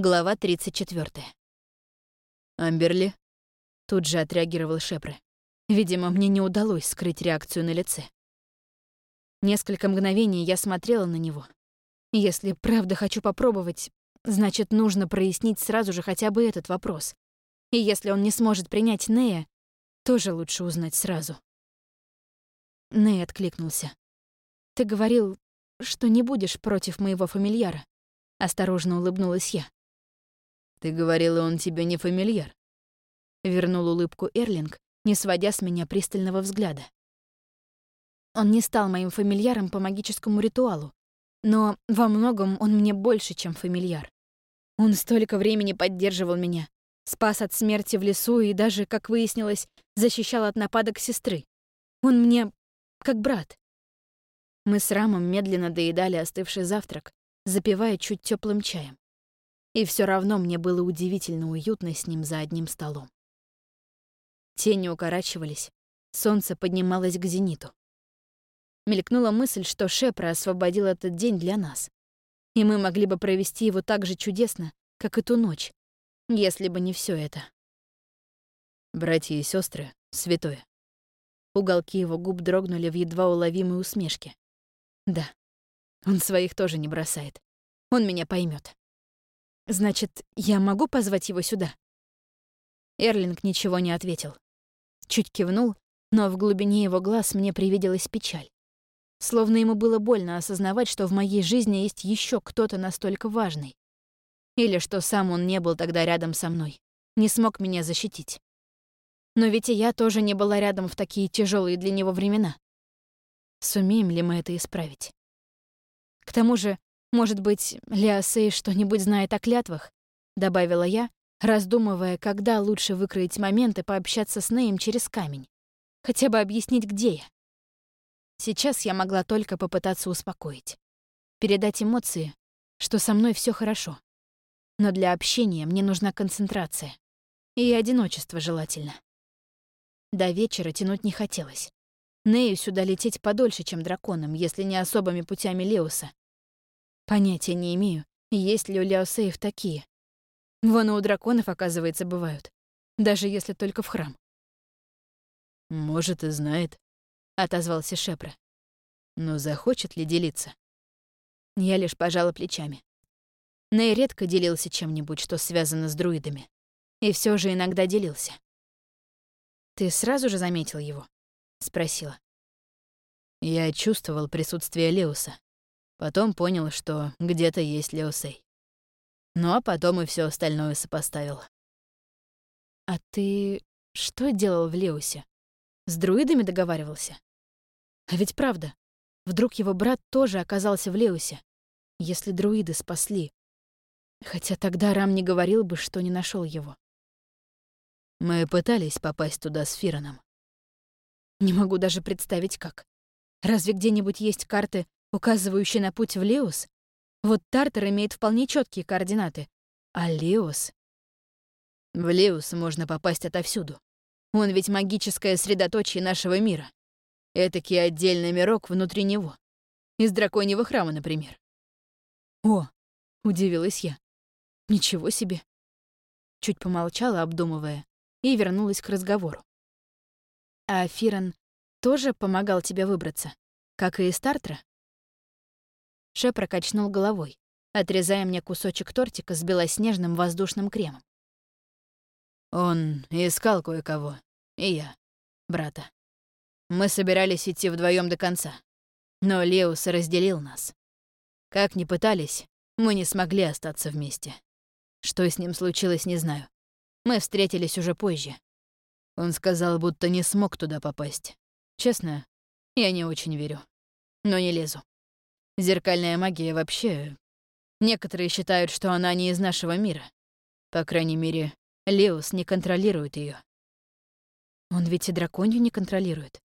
Глава 34. «Амберли?» Тут же отреагировал Шепре. Видимо, мне не удалось скрыть реакцию на лице. Несколько мгновений я смотрела на него. Если правда хочу попробовать, значит, нужно прояснить сразу же хотя бы этот вопрос. И если он не сможет принять Нея, тоже лучше узнать сразу. Ней откликнулся. «Ты говорил, что не будешь против моего фамильяра?» Осторожно улыбнулась я. «Ты говорила, он тебе не фамильяр?» Вернул улыбку Эрлинг, не сводя с меня пристального взгляда. Он не стал моим фамильяром по магическому ритуалу, но во многом он мне больше, чем фамильяр. Он столько времени поддерживал меня, спас от смерти в лесу и даже, как выяснилось, защищал от нападок сестры. Он мне как брат. Мы с Рамом медленно доедали остывший завтрак, запивая чуть теплым чаем. И все равно мне было удивительно уютно с ним за одним столом. Тени укорачивались, солнце поднималось к зениту. Мелькнула мысль, что Шепра освободил этот день для нас. И мы могли бы провести его так же чудесно, как и ту ночь, если бы не все это. Братья и сестры, святое. Уголки его губ дрогнули в едва уловимой усмешке. Да, он своих тоже не бросает. Он меня поймет. Значит, я могу позвать его сюда? Эрлинг ничего не ответил. Чуть кивнул, но в глубине его глаз мне привиделась печаль. Словно ему было больно осознавать, что в моей жизни есть еще кто-то настолько важный. Или что сам он не был тогда рядом со мной, не смог меня защитить. Но ведь и я тоже не была рядом в такие тяжелые для него времена. Сумеем ли мы это исправить? К тому же, может быть, Леосей что-нибудь знает о клятвах? Добавила я, раздумывая, когда лучше выкроить момент и пообщаться с Неем через камень. Хотя бы объяснить, где я. Сейчас я могла только попытаться успокоить. Передать эмоции, что со мной все хорошо. Но для общения мне нужна концентрация. И одиночество желательно. До вечера тянуть не хотелось. Нею сюда лететь подольше, чем драконом, если не особыми путями Леуса. Понятия не имею, есть ли у Леосеев такие. Вон у драконов, оказывается, бывают. Даже если только в храм. «Может, и знает», — отозвался Шепра. «Но захочет ли делиться?» Я лишь пожала плечами. Ней редко делился чем-нибудь, что связано с друидами. И все же иногда делился. «Ты сразу же заметил его?» — спросила. Я чувствовал присутствие Леуса. Потом понял, что где-то есть Леосей. Ну а потом и все остальное сопоставил. «А ты что делал в Леусе? С друидами договаривался? А ведь правда, вдруг его брат тоже оказался в Леусе, если друиды спасли. Хотя тогда Рам не говорил бы, что не нашел его. Мы пытались попасть туда с Фираном. Не могу даже представить, как. Разве где-нибудь есть карты, указывающий на путь в Леус, вот Тартер имеет вполне четкие координаты, а Леус... В Леус можно попасть отовсюду. Он ведь магическое средоточие нашего мира. Этакий отдельный мирок внутри него. Из драконьего храма, например. «О!» — удивилась я. «Ничего себе!» Чуть помолчала, обдумывая, и вернулась к разговору. «А Фиран тоже помогал тебе выбраться, как и из Тартра?» Ше прокачнул головой, отрезая мне кусочек тортика с белоснежным воздушным кремом. Он искал кое-кого, и я, брата. Мы собирались идти вдвоем до конца, но Леус разделил нас. Как ни пытались, мы не смогли остаться вместе. Что с ним случилось, не знаю. Мы встретились уже позже. Он сказал, будто не смог туда попасть. Честно, я не очень верю. Но не лезу. Зеркальная магия вообще... Некоторые считают, что она не из нашего мира. По крайней мере, Леус не контролирует ее. Он ведь и драконью не контролирует.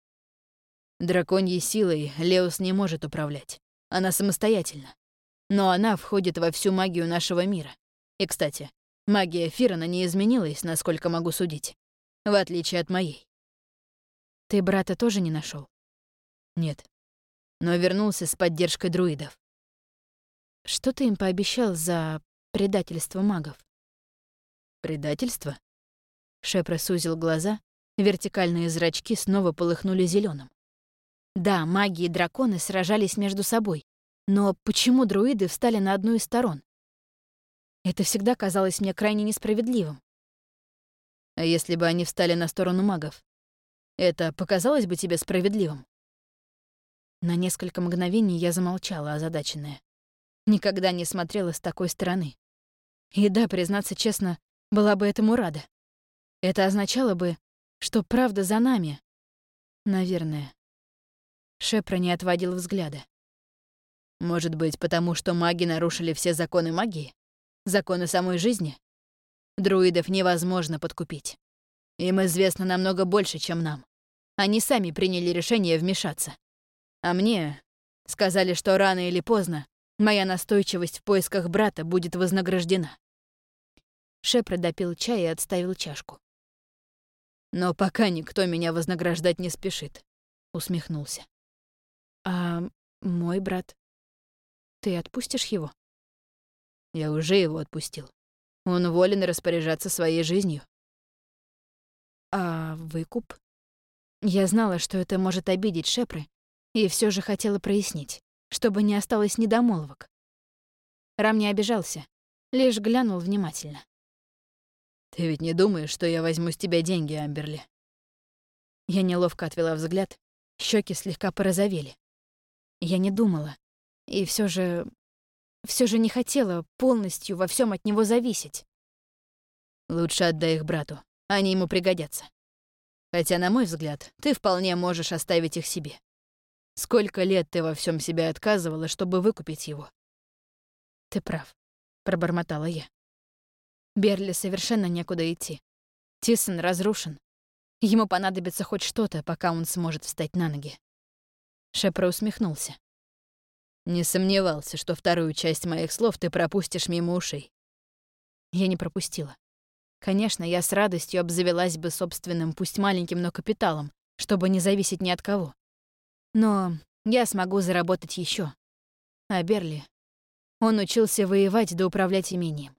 Драконьей силой Леус не может управлять. Она самостоятельна. Но она входит во всю магию нашего мира. И, кстати, магия Фирана не изменилась, насколько могу судить. В отличие от моей. Ты брата тоже не нашел? Нет но вернулся с поддержкой друидов. Что ты им пообещал за предательство магов. Предательство? Шепра сузил глаза, вертикальные зрачки снова полыхнули зеленым. Да, маги и драконы сражались между собой, но почему друиды встали на одну из сторон? Это всегда казалось мне крайне несправедливым. А если бы они встали на сторону магов? Это показалось бы тебе справедливым? На несколько мгновений я замолчала, озадаченная. Никогда не смотрела с такой стороны. И да, признаться честно, была бы этому рада. Это означало бы, что правда за нами. Наверное. Шепра не отводил взгляда. Может быть, потому что маги нарушили все законы магии? Законы самой жизни? Друидов невозможно подкупить. Им известно намного больше, чем нам. Они сами приняли решение вмешаться. А мне сказали, что рано или поздно моя настойчивость в поисках брата будет вознаграждена. Шепра допил чай и отставил чашку. «Но пока никто меня вознаграждать не спешит», — усмехнулся. «А мой брат? Ты отпустишь его?» «Я уже его отпустил. Он волен распоряжаться своей жизнью». «А выкуп?» Я знала, что это может обидеть Шепры, и все же хотела прояснить, чтобы не осталось недомолвок. Рам не обижался, лишь глянул внимательно. «Ты ведь не думаешь, что я возьму с тебя деньги, Амберли?» Я неловко отвела взгляд, щеки слегка порозовели. Я не думала, и все же... все же не хотела полностью во всем от него зависеть. Лучше отдай их брату, они ему пригодятся. Хотя, на мой взгляд, ты вполне можешь оставить их себе. Сколько лет ты во всем себе отказывала, чтобы выкупить его? Ты прав, пробормотала я. Берли совершенно некуда идти. Тисон разрушен. Ему понадобится хоть что-то, пока он сможет встать на ноги. Шепро усмехнулся. Не сомневался, что вторую часть моих слов ты пропустишь мимо ушей. Я не пропустила. Конечно, я с радостью обзавелась бы собственным, пусть маленьким, но капиталом, чтобы не зависеть ни от кого. Но я смогу заработать еще. А Берли... Он учился воевать да управлять имением.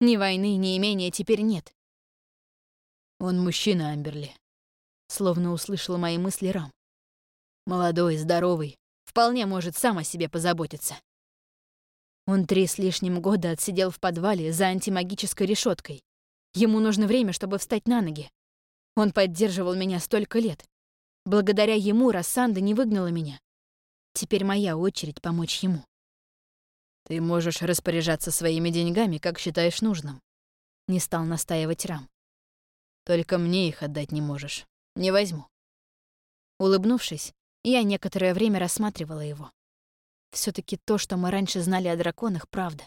Ни войны, ни имения теперь нет. Он мужчина, Амберли. Словно услышала мои мысли Рам. Молодой, здоровый, вполне может сам о себе позаботиться. Он три с лишним года отсидел в подвале за антимагической решеткой. Ему нужно время, чтобы встать на ноги. Он поддерживал меня столько лет. Благодаря ему Рассанда не выгнала меня. Теперь моя очередь помочь ему. Ты можешь распоряжаться своими деньгами, как считаешь нужным. Не стал настаивать Рам. Только мне их отдать не можешь. Не возьму. Улыбнувшись, я некоторое время рассматривала его. все таки то, что мы раньше знали о драконах, правда.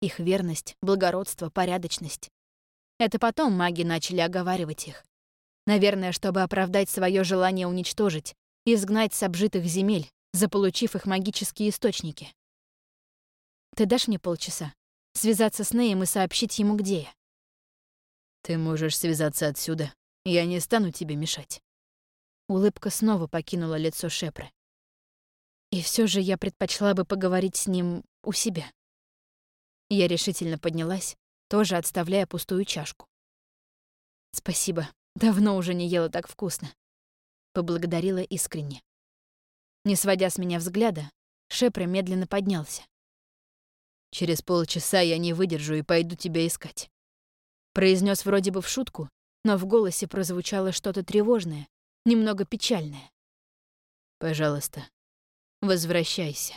Их верность, благородство, порядочность. Это потом маги начали оговаривать их. Наверное, чтобы оправдать свое желание уничтожить, изгнать с обжитых земель, заполучив их магические источники. Ты дашь мне полчаса? Связаться с Неем и сообщить ему, где я? Ты можешь связаться отсюда. Я не стану тебе мешать. Улыбка снова покинула лицо Шепры. И все же я предпочла бы поговорить с ним у себя. Я решительно поднялась, тоже отставляя пустую чашку. Спасибо. Давно уже не ела так вкусно. Поблагодарила искренне. Не сводя с меня взгляда, Шепра медленно поднялся. «Через полчаса я не выдержу и пойду тебя искать». Произнес вроде бы в шутку, но в голосе прозвучало что-то тревожное, немного печальное. «Пожалуйста, возвращайся».